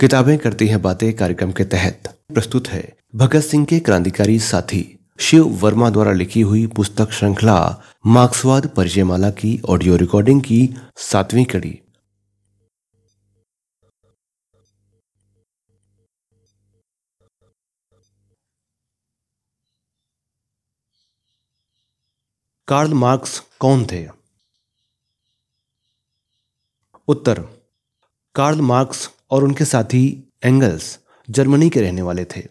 किताबें करती हैं बातें कार्यक्रम के तहत। प्रस्तुत है भगत सिंह के क्रांतिकारी साथी शिव वर्मा द्वारा लिखी हुई पुस्तक श्रृंखला मार्क्सवाद परिचयमाला की ऑडियो रिकॉर्डिंग की सातवीं कड़ी। कार्ल मार्क्स कौन थे? उत्तर। कार्ल मार्क्स और उनके साथी एंगल्स जर्मनी के रहने वाले थे।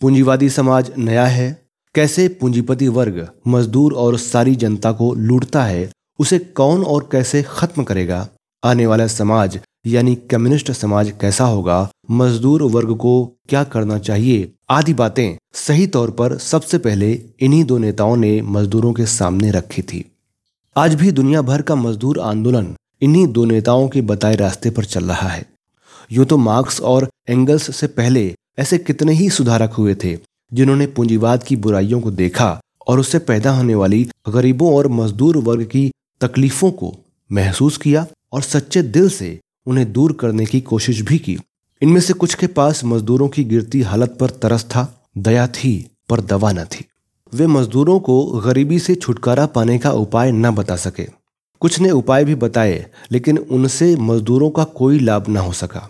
पूंजीवादी समाज नया है। कैसे पूंजीपति वर्ग मजदूर और सारी जनता को लूटता है, उसे कौन और कैसे खत्म करेगा? आने वाला समाज, यानी कम्युनिस्ट समाज कैसा होगा? मजदूर वर्ग को क्या करना चाहिए? आदि बातें सही तौर पर सबसे पहले इन्हीं दो नेताओं ने मजदूरों के सामने रखी थी। आज भी दुनिया भर का मजदूर आंदोलन इन्हीं दो नेताओं के बताए रास्ते पर चल रहा है। यूँ तो मार्क्स और एंगल्स से पहले ऐसे कितने ही सुधारक हुए थे, जिन्होंने पूंजीवाद की बुराइयों को देखा और उससे पैदा होने वाली गरीबों और मजदूर वर्ग की तकलीफों को महसूस किया और सच्चे दिल से उन्हें दूर करने की कोशिश भी की। इनमें से कुछ के पास मजदूरों की गिरती हालत पर तरस था, दया थी, पर दवा न थी। वे मजदूरों को गरीबी से छुटकारा पाने का उपाय न बता सके। कुछ ने उपाय भी बताए, लेकिन उनसे मजदूरों का कोई लाभ न हो सका।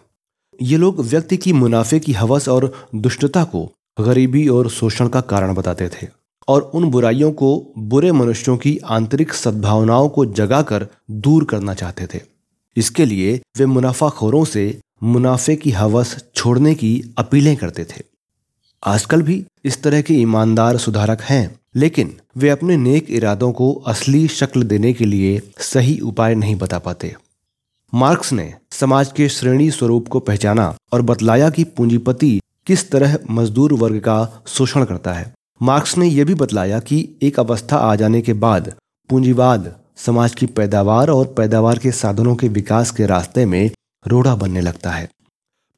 ये लोग व्यक्ति की मुनाफे की हवस और दुष्टता को गरीबी और शोषण का कारण बताते थे और उन बुराइयों को बुरे मनुष्यों की आंतरिक सद्भावनाओं को जगाकर दूर करना चाहते थे। इसके लिए वे मुनाफाखोरों से मुनाफे की हवस छोड़ने की अपीलें करते थे। आजकल भी इस तरह के ईमानदार सुधारक हैं, लेकिन वे अपने नेक इरादों को असली शक्ल देने के लिए सही उपाय नहीं बता पाते। मार्क्स ने समाज के श्रेणी स्वरूप को पहचाना और बतलाया कि पूंजीपति किस तरह मजदूर वर्ग का शोषण करता है। मार्क्स ने यह भी बतलाया कि एक अवस्था आ जाने के बाद पूंजीवाद समाज की पैदावार और पैदावार के साधनों के विकास के रास्ते में रोड़ा बनने लगता है।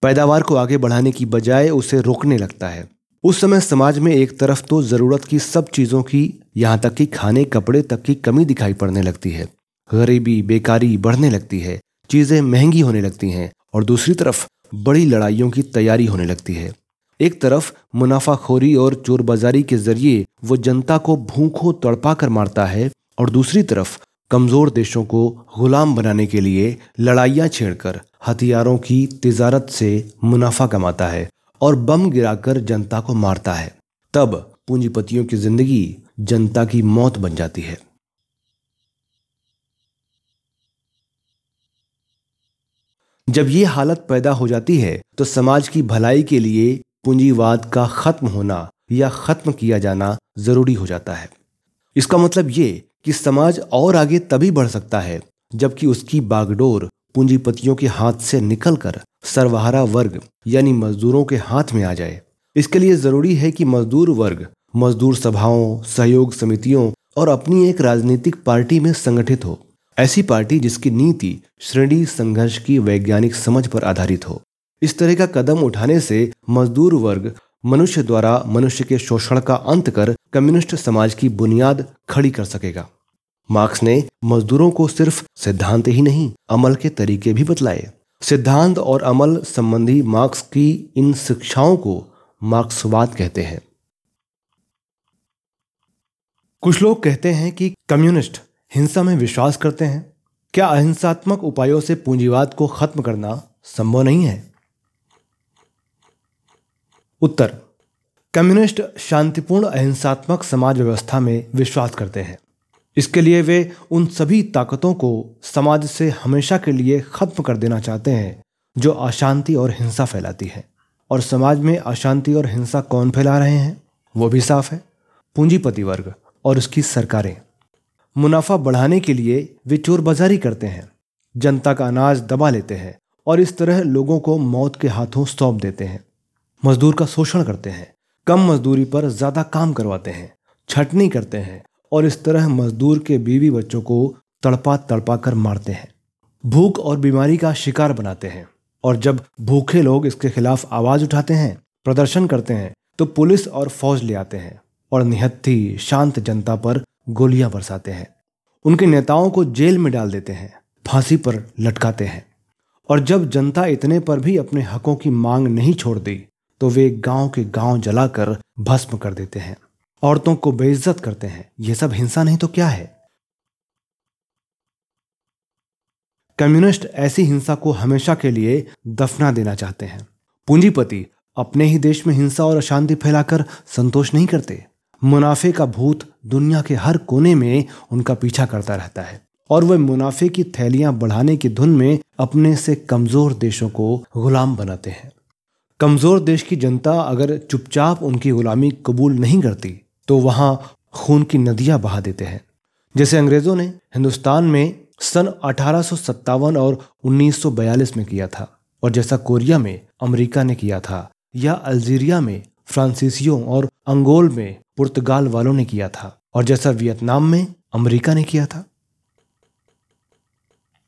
पैदावार को आगे बढ़ाने की बजाय उसे रोकने लगता है। उस समय समाज में एक तरफ़ तो ज़रूरत की सब चीज़ों की, यहाँ तक कि खाने, कपड़े तक की कमी दिखाई पड़ने लगती है। गरीबी, बेकारी बढ़ने लगती है। चीज़ें महँगी होने लगती हैं और दूसरी तरफ़ बड़ी लड़ाइयों की तैयारी होने लगती है। एक तरफ़ मुनाफाखोरी और चोरबाजारी के ज़रिए वो जनता को भूखों तड़पा कर मारता है और दूसरी तरफ़ कमज़ोर देशों को गुलाम बनाने के लिए लड़ाइयाँ छेड़कर हथियारों की तजारत से मुनाफा कमाता है और बम गिराकर जनता को मारता है। तब पूंजीपतियों की ज़िंदगी जनता की मौत बन जाती है। जब ये हालत पैदा हो जाती है तो समाज की भलाई के लिए पूंजीवाद का खत्म होना या खत्म किया जाना ज़रूरी हो जाता है। इसका मतलब ये कि समाज और आगे तभी बढ़ सकता है, जबकि उसकी बागडोर पूंजीपतियों के हाथ से निकलकर सर्वहारा वर्ग, यानी मजदूरों के हाथ में आ जाए। इसके लिए ज़रूरी है कि मजदूर वर्ग, मजदूर सभाओं, सहयोग समितियों और अपनी एक राजनीतिक पार्टी में संगठित हो। ऐसी पार्टी जिसकी नीति श्रेणी संघर्ष की वैज्ञानिक समझ पर आधारित हो। इस तरह का कदम उठाने से मजदूर वर्ग मनुष्य द्वारा मनुष्य के शोषण का अंत कर कम्युनिस्ट समाज की बुनियाद खड़ी कर सकेगा। मार्क्स ने मजदूरों को सिर्फ़ सिद्धांत ही नहीं, अमल के तरीके भी बतलाए। सिद्धांत और अमल संबंधी मार्क्स की इन शिक्षाओं को मार्क्सवाद कहते हैं। कुछ लोग कहते हैं कि कम्युनिस्ट हिंसा में विश्वास करते हैं? क्या अहिंसात्मक उपायों से पूंजीवाद को खत्म करना संभव नहीं है? उत्तर, कम्युनिस्ट शांतिपूर्ण अहिंसात्मक समाज व्यवस्था में विश्वास करते हैं। इसके लिए वे उन सभी ताकतों को समाज से हमेशा के लिए खत्म कर देना चाहते हैं, जो अशांति और हिंसा फैलाती है। और समाज में अशांति और हिंसा कौन फैला रहे हैं? वो भी साफ़ है। पूंजीपति वर्ग और उसकी सरकारें। मुनाफा बढ़ाने के लिए वे चोर बाजारी करते हैं। जनता का अनाज दबा लेते हैं और इस तरह लोगों को मौत के हाथों सौंप देते हैं। मजदूर का शोषण करते हैं, कम मजदूरी पर ज़्यादा काम करवाते हैं, छटनी करते हैं और इस तरह मजदूर के बीवी बच्चों को तड़पा तड़पा कर मारते हैं। भूख और बीमारी का शिकार बनाते हैं और जब भूखे लोग इसके खिलाफ आवाज़ उठाते हैं, प्रदर्शन करते हैं तो पुलिस और फौज ले आते हैं और निहत्थी, शांत जनता पर गोलियाँ बरसाते हैं। उनके नेताओं को जेल में डाल देते हैं, फांसी पर लटकाते हैं। और जब जनता इतने पर भी अपने हकों की मांग नहीं छोड़ दी तो वे गाँव के गाँव जलाकर भस्म कर देते हैं। औरतों को बेइज्जत करते हैं। यह सब हिंसा नहीं तो क्या है? कम्युनिस्ट ऐसी हिंसा को हमेशा के लिए दफना देना चाहते हैं। पूंजीपति अपने ही देश में हिंसा और अशांति फैलाकर संतोष नहीं करते। मुनाफे का भूत दुनिया के हर कोने में उनका पीछा करता रहता है। और वह मुनाफे की थैलियाँ बढ़ाने की धुन में अपने से कमज़ोर देशों को गुलाम बनाते हैं। कमज़ोर देश की जनता अगर चुपचाप उनकी गुलामी कबूल नहीं करती तो वहाँ खून की नदियाँ बहा देते हैं। जैसे अंग्रेज़ों ने हिंदुस्तान में सन अठारह और 1942 में किया था, और जैसा कोरिया में अमेरिका ने किया था, या अल्जीरिया में फ्रांसीसियों और अंगोल में पुर्तगाल वालों ने किया था और जैसा वियतनाम में अमेरिका ने किया था।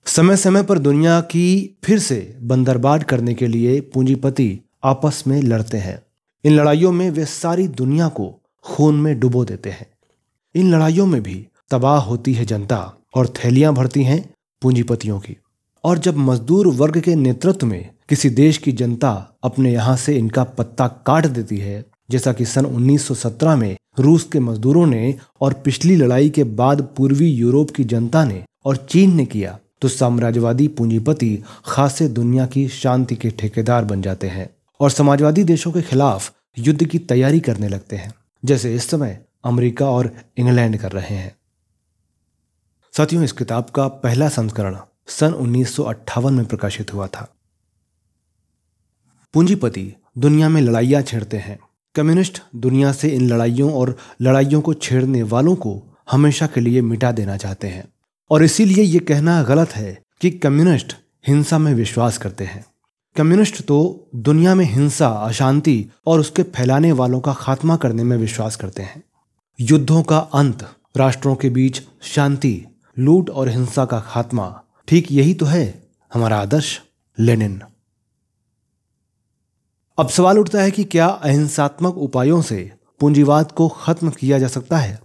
समय समय पर दुनिया की फिर से बंदरबाट करने के लिए पूंजीपति आपस में लड़ते हैं। इन लड़ाइयों में वे सारी दुनिया को खून में डुबो देते हैं। इन लड़ाइयों में भी तबाह होती है जनता और थैलियाँ भरती हैं पूंजीपतियों की। और जब मजदूर वर्ग के नेतृत्व में किसी देश की जनता अपने यहाँ से इनका पत्ता काट देती है, जैसा कि सन 1917 में रूस के मजदूरों ने और पिछली लड़ाई के बाद पूर्वी यूरोप की जनता ने और चीन ने किया तो साम्राज्यवादी पूंजीपति खासे दुनिया की शांति के ठेकेदार बन जाते हैं और समाजवादी देशों के खिलाफ युद्ध की तैयारी करने लगते हैं, जैसे इस समय अमेरिका और इंग्लैंड कर रहे हैं। साथियों, इस किताब का पहला संस्करण सन उन्नीस सौ अट्ठावन में प्रकाशित हुआ था। पूंजीपति दुनिया में लड़ाइयाँ छेड़ते हैं। कम्युनिस्ट दुनिया से इन लड़ाइयों और लड़ाइयों को छेड़ने वालों को हमेशा के लिए मिटा देना चाहते हैं। और इसीलिए ये कहना गलत है कि कम्युनिस्ट हिंसा में विश्वास करते हैं। कम्युनिस्ट तो दुनिया में हिंसा, अशांति और उसके फैलाने वालों का खात्मा करने में विश्वास करते हैं। युद्धों का अंत, राष्ट्रों के बीच शांति, लूट और हिंसा का खात्मा ठीक यही तो है हमारा आदर्श लेनिन। अब सवाल उठता है कि क्या अहिंसात्मक उपायों से पूंजीवाद को खत्म किया जा सकता है?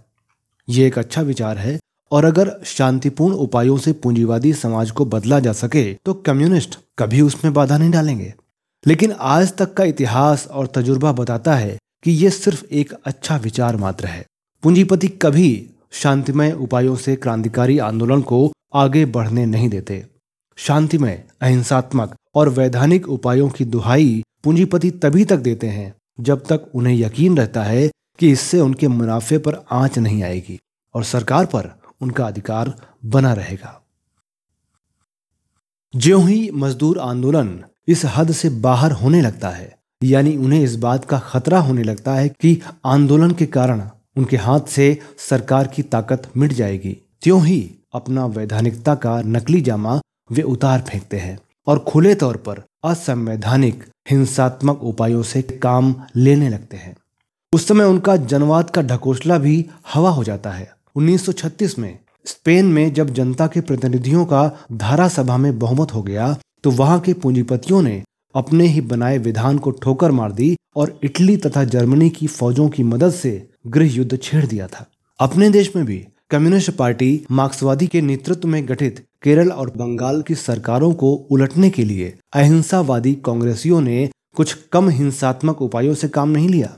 यह एक अच्छा विचार है, और अगर शांतिपूर्ण उपायों से पूंजीवादी समाज को बदला जा सके तो कम्युनिस्ट कभी उसमें बाधा नहीं डालेंगे। लेकिन आज तक का इतिहास और तजुर्बा बताता है कि यह सिर्फ़ एक अच्छा विचार मात्र है। पूंजीपति कभी शांतिमय उपायों से क्रांतिकारी आंदोलन को आगे बढ़ने नहीं देते। शांतिमय अहिंसात्मक और वैधानिक उपायों की दुहाई पूंजीपति तभी तक देते हैं, जब तक उन्हें यकीन रहता है कि इससे उनके मुनाफे पर आँच नहीं आएगी और सरकार पर उनका अधिकार बना रहेगा। ज्यों ही मजदूर आंदोलन इस हद से बाहर होने लगता है, यानी उन्हें इस बात का खतरा होने लगता है कि आंदोलन के कारण उनके हाथ से सरकार की ताकत मिट जाएगी, त्यों ही अपना वैधानिकता का नकली जामा वे उतार फेंकते हैं और खुले तौर पर असंवैधानिक, हिंसात्मक उपायों से काम लेने लगते हैं। उस समय उनका जनवाद का ढकोसला भी हवा हो जाता है। 1936 में स्पेन में जब जनता के प्रतिनिधियों का धारा सभा में बहुमत हो गया तो वहाँ के पूंजीपतियों ने अपने ही बनाए विधान को ठोकर मार दी और इटली तथा जर्मनी की फौजों की मदद से गृह युद्ध छेड़ दिया था। अपने देश में भी कम्युनिस्ट पार्टी मार्क्सवादी के नेतृत्व में गठित केरल और बंगाल की सरकारों को उलटने के लिए अहिंसावादी कांग्रेसियों ने कुछ कम हिंसात्मक उपायों से काम नहीं लिया।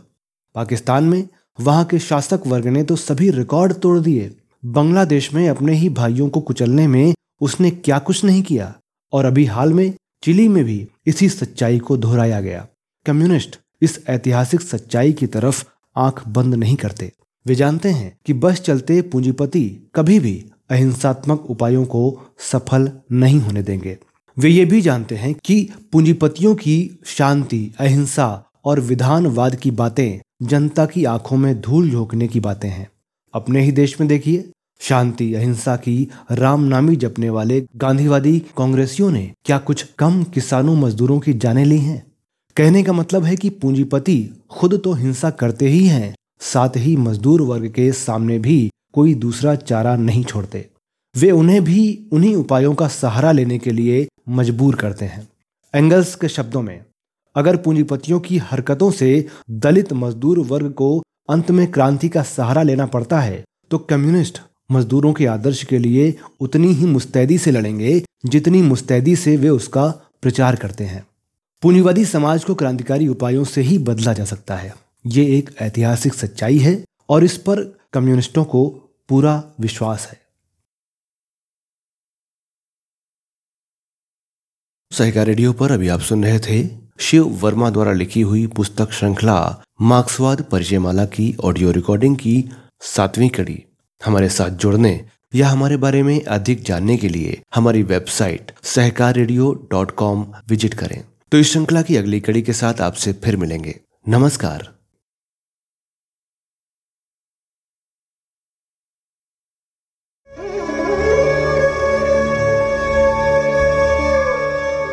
पाकिस्तान में वहाँ के शासक वर्ग ने तो सभी रिकॉर्ड तोड़ दिए। बांग्लादेश में अपने ही भाइयों को कुचलने में उसने क्या कुछ नहीं किया और अभी हाल में चिली में भी इसी सच्चाई को दोहराया गया। कम्युनिस्ट इस ऐतिहासिक सच्चाई की तरफ़ आँख बंद नहीं करते। वे जानते हैं कि बस चलते पूंजीपति कभी भी अहिंसात्मक उपायों को सफल नहीं होने देंगे। वे ये भी जानते हैं कि पूंजीपतियों की शांति, अहिंसा और विधानवाद की बातें जनता की आँखों में धूल झोंकने की बातें हैं। अपने ही देश में देखिए, शांति, अहिंसा की रामनामी जपने वाले गांधीवादी कांग्रेसियों ने क्या कुछ कम किसानों मजदूरों की जाने ली हैं? कहने का मतलब है कि पूंजीपति खुद तो हिंसा करते ही हैं साथ ही मजदूर वर्ग के सामने भी कोई दूसरा चारा नहीं छोड़ते। वे उन्हें भी उन्हीं उपायों का सहारा लेने के लिए मजबूर करते हैं। एंगल्स के शब्दों में, अगर पूंजीपतियों की हरकतों से दलित मजदूर वर्ग को अंत में क्रांति का सहारा लेना पड़ता है तो कम्युनिस्ट मजदूरों के आदर्श के लिए उतनी ही मुस्तैदी से लड़ेंगे जितनी मुस्तैदी से वे उसका प्रचार करते हैं। पूंजीवादी समाज को क्रांतिकारी उपायों से ही बदला जा सकता है। ये एक ऐतिहासिक सच्चाई है और इस पर कम्युनिस्टों को पूरा विश्वास है। सहकार रेडियो पर अभी आप सुन रहे थे शिव वर्मा द्वारा लिखी हुई पुस्तक श्रृंखला मार्क्सवाद परिचयमाला की ऑडियो रिकॉर्डिंग की सातवीं कड़ी। हमारे साथ जुड़ने या हमारे बारे में अधिक जानने के लिए हमारी website Sahakar radio dot com visit करें। तो इस श्रृंखला की अगली कड़ी के साथ आपसे फिर मिलेंगे। नमस्कार।